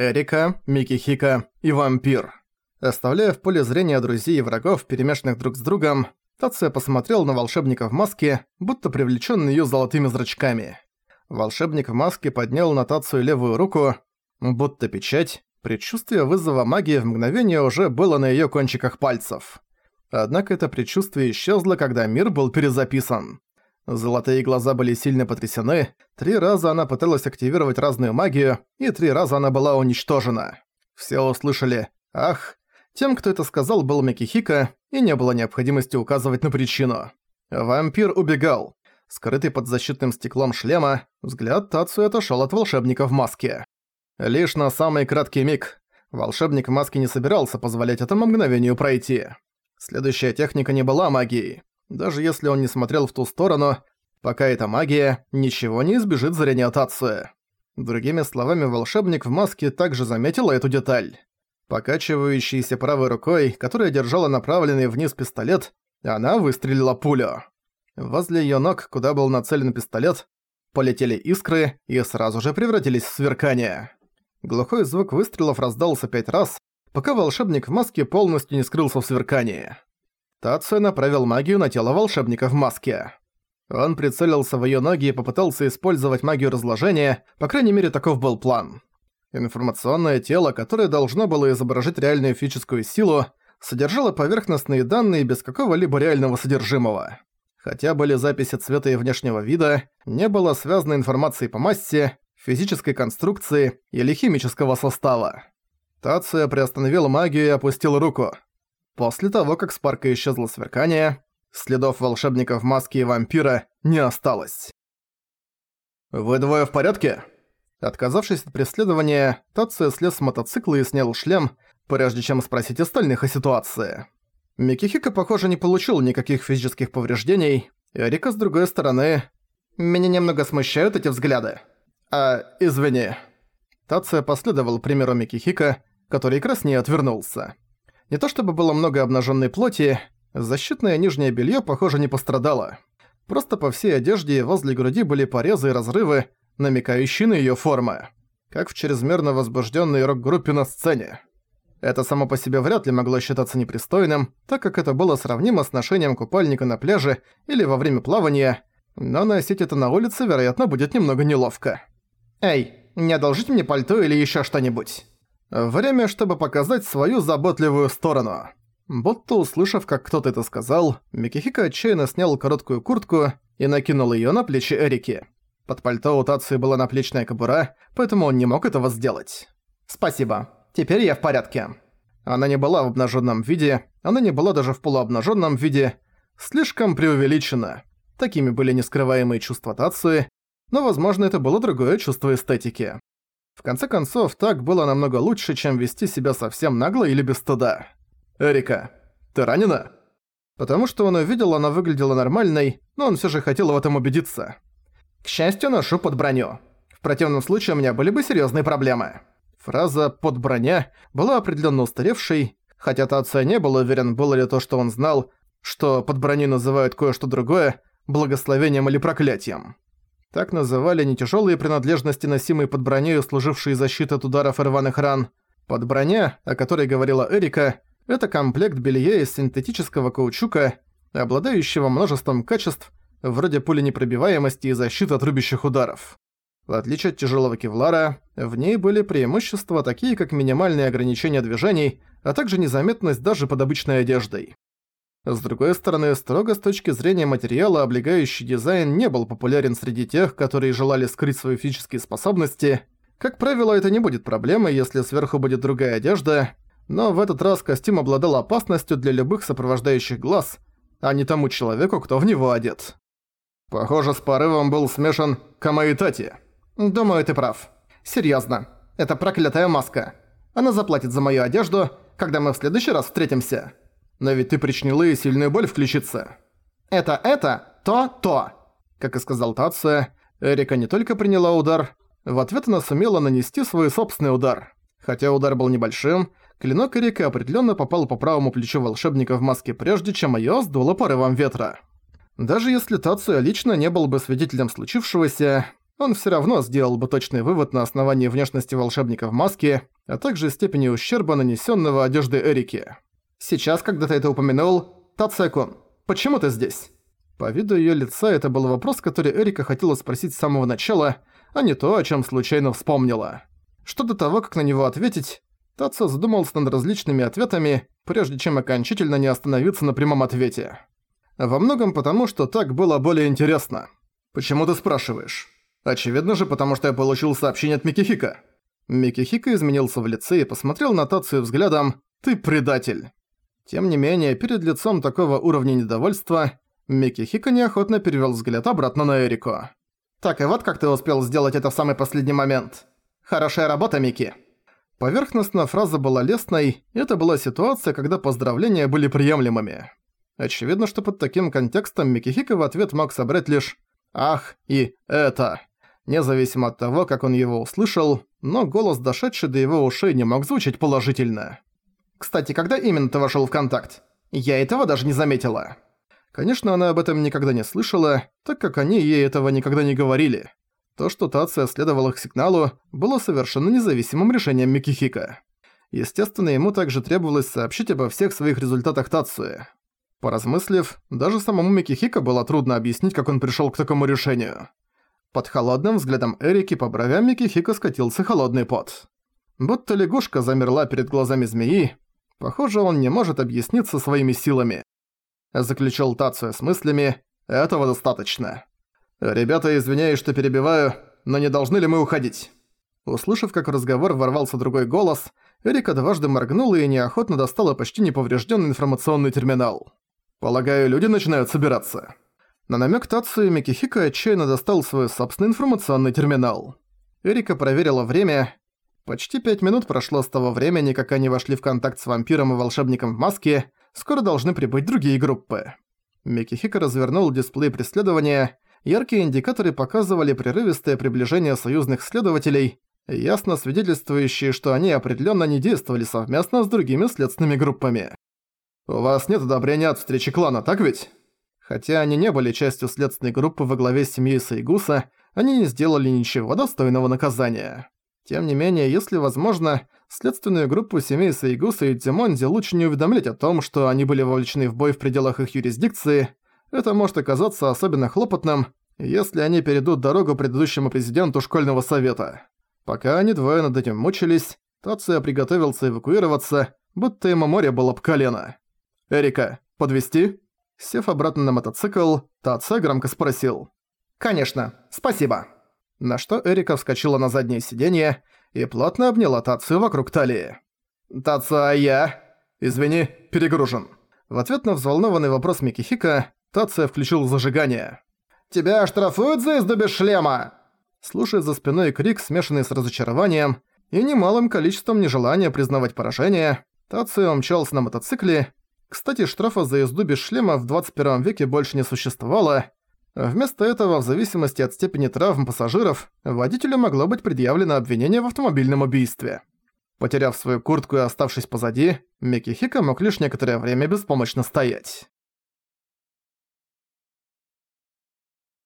Эрика, Микихика и вампир. Оставляя в поле зрения друзей и врагов, перемешанных друг с другом, Тация посмотрел на волшебника в маске, будто привлеченный ее золотыми зрачками. Волшебник в маске поднял на Тацию левую руку, будто печать, предчувствие вызова магии в мгновение уже было на ее кончиках пальцев. Однако это предчувствие исчезло, когда мир был перезаписан. Золотые глаза были сильно потрясены, три раза она пыталась активировать разную магию, и три раза она была уничтожена. Все услышали «Ах!». Тем, кто это сказал, был Микихика, и не было необходимости указывать на причину. Вампир убегал. Скрытый под защитным стеклом шлема, взгляд Тацу отошёл от волшебника в маске. Лишь на самый краткий миг. Волшебник в маске не собирался позволять этому мгновению пройти. Следующая техника не была магией. Даже если он не смотрел в ту сторону, пока это магия, ничего не избежит зрения Тацуя. Другими словами, волшебник в маске также заметил эту деталь. Покачивающейся правой рукой, которая держала направленный вниз пистолет, она выстрелила пулю. Возле её ног, куда был нацелен пистолет, полетели искры и сразу же превратились в сверкание. Глухой звук выстрелов раздался пять раз, пока волшебник в маске полностью не скрылся в сверкании. Тация направил магию на тело волшебника в маске. Он прицелился в её ноги и попытался использовать магию разложения, по крайней мере таков был план. Информационное тело, которое должно было изображать реальную физическую силу, содержало поверхностные данные без какого-либо реального содержимого. Хотя были записи цвета и внешнего вида, не было связанной информации по массе, физической конструкции или химического состава. Тация приостановил магию и опустил руку. После того, как с парка исчезло сверкание, следов волшебников маски и вампира не осталось. «Вы двое в порядке?» Отказавшись от преследования, Тация слез с мотоцикла и снял шлем, прежде чем спросить остальных о ситуации. Микихика, похоже, не получил никаких физических повреждений, и Рика, с другой стороны... Меня немного смущают эти взгляды. А, извини. Тация последовал примеру Микихика, который краснее отвернулся. Не то чтобы было много обнаженной плоти, защитное нижнее белье, похоже, не пострадало. Просто по всей одежде возле груди были порезы и разрывы, намекающие на ее формы. Как в чрезмерно возбужденной рок-группе на сцене. Это само по себе вряд ли могло считаться непристойным, так как это было сравнимо с ношением купальника на пляже или во время плавания, но носить это на улице, вероятно, будет немного неловко. «Эй, не одолжите мне пальто или еще что-нибудь?» Время, чтобы показать свою заботливую сторону. Будто услышав, как кто-то это сказал, Микихика отчаянно снял короткую куртку и накинул её на плечи Эрики. Под пальто у Тации была наплечная кобура, поэтому он не мог этого сделать. «Спасибо. Теперь я в порядке». Она не была в обнаженном виде, она не была даже в полуобнаженном виде. Слишком преувеличено. Такими были нескрываемые чувства Тации, но, возможно, это было другое чувство эстетики. В конце концов, так было намного лучше, чем вести себя совсем нагло или без стыда. «Эрика, ты ранена?» Потому что он увидел, она выглядела нормальной, но он все же хотел в этом убедиться. «К счастью, ношу под броню. В противном случае у меня были бы серьезные проблемы». Фраза «под броня» была определенно устаревшей, хотя Тация не был уверен, было ли то, что он знал, что под броней называют кое-что другое, благословением или проклятием. Так называли не тяжелые принадлежности, носимые под броней, служившие защитой от ударов и рваных ран. Под броня, о которой говорила Эрика, это комплект белья из синтетического каучука, обладающего множеством качеств, вроде пуленепробиваемости и защиты от рубящих ударов. В отличие от тяжелого кевлара, в ней были преимущества такие, как минимальные ограничения движений, а также незаметность даже под обычной одеждой. С другой стороны, строго с точки зрения материала, облегающий дизайн не был популярен среди тех, которые желали скрыть свои физические способности. Как правило, это не будет проблемой, если сверху будет другая одежда, но в этот раз костюм обладал опасностью для любых сопровождающих глаз, а не тому человеку, кто в него одет. Похоже, с порывом был смешан Камаитати. Думаю, ты прав. Серьезно, это проклятая маска. Она заплатит за мою одежду, когда мы в следующий раз встретимся. Но ведь ты причинила ей сильную боль включиться. Это это, то, то. Как и сказал Тация, Эрика не только приняла удар, в ответ она сумела нанести свой собственный удар. Хотя удар был небольшим, клинок Эрика определенно попал по правому плечу волшебника в маске прежде, чем её сдуло порывом ветра. Даже если Тация лично не был бы свидетелем случившегося, он всё равно сделал бы точный вывод на основании внешности волшебника в маске, а также степени ущерба, нанесённого одеждой Эрики. «Сейчас, когда ты это упомянул, Тацекун, почему ты здесь?» По виду её лица это был вопрос, который Эрика хотела спросить с самого начала, а не то, о чём случайно вспомнила. Что до того, как на него ответить, Тацо задумался над различными ответами, прежде чем окончательно не остановиться на прямом ответе. Во многом потому, что так было более интересно. «Почему ты спрашиваешь?» «Очевидно же, потому что я получил сообщение от Микихика». Микихика изменился в лице и посмотрел на Тацию взглядом «Ты предатель». Тем не менее, перед лицом такого уровня недовольства, Микихика неохотно перевел взгляд обратно на Эрико. «Так и вот как ты успел сделать это в самый последний момент. Хорошая работа, Мики». Поверхностно фраза была лестной, и это была ситуация, когда поздравления были приемлемыми. Очевидно, что под таким контекстом Микихика в ответ мог собрать лишь «ах» и «это». Независимо от того, как он его услышал, но голос, дошедший до его ушей, не мог звучать положительно. «Кстати, когда именно ты вошёл в контакт? Я этого даже не заметила». Конечно, она об этом никогда не слышала, так как они ей этого никогда не говорили. То, что Тация следовала к сигналу, было совершенно независимым решением Микихика. Естественно, ему также требовалось сообщить обо всех своих результатах Тацуи. Поразмыслив, даже самому Микихика было трудно объяснить, как он пришёл к такому решению. Под холодным взглядом Эрики по бровям Микихика скатился холодный пот. Будто лягушка замерла перед глазами змеи. Похоже, он не может объясниться своими силами. Заключил Тацию с мыслями «Этого достаточно». «Ребята, извиняюсь, что перебиваю, но не должны ли мы уходить?» Услышав, как в разговор ворвался другой голос, Эрика дважды моргнула и неохотно достала почти неповрежденный информационный терминал. «Полагаю, люди начинают собираться». На намек Тацию Микихика отчаянно достал свой собственный информационный терминал. Эрика проверила время. Почти пять минут прошло с того времени, как они вошли в контакт с вампиром и волшебником в маске, скоро должны прибыть другие группы. Микихика развернул дисплей преследования, яркие индикаторы показывали прерывистое приближение союзных следователей, ясно свидетельствующие, что они определенно не действовали совместно с другими следственными группами. «У вас нет одобрения от встречи клана, так ведь?» Хотя они не были частью следственной группы во главе с семьей Сайгуса, они не сделали ничего достойного наказания. Тем не менее, если возможно, следственную группу семей Сайгуса и Тимонди лучше не уведомлять о том, что они были вовлечены в бой в пределах их юрисдикции, это может оказаться особенно хлопотным, если они перейдут дорогу предыдущему президенту школьного совета. Пока они двое над этим мучились, Тация приготовился эвакуироваться, будто ему море было об колено. «Эрика, подвести? Сев обратно на мотоцикл, Тация громко спросил. «Конечно, спасибо». На что Эрика вскочила на заднее сиденье и плотно обняла Тацию вокруг талии. «Тация, я...» «Извини, перегружен». В ответ на взволнованный вопрос Микихика, Тация включил зажигание. «Тебя оштрафуют за езду без шлема?» Слушая за спиной крик, смешанный с разочарованием и немалым количеством нежелания признавать поражение, Тацио мчался на мотоцикле. Кстати, штрафа за езду без шлема в 21 веке больше не существовало. Вместо этого, в зависимости от степени травм пассажиров, водителю могло быть предъявлено обвинение в автомобильном убийстве. Потеряв свою куртку и оставшись позади, Микки Хика мог лишь некоторое время беспомощно стоять.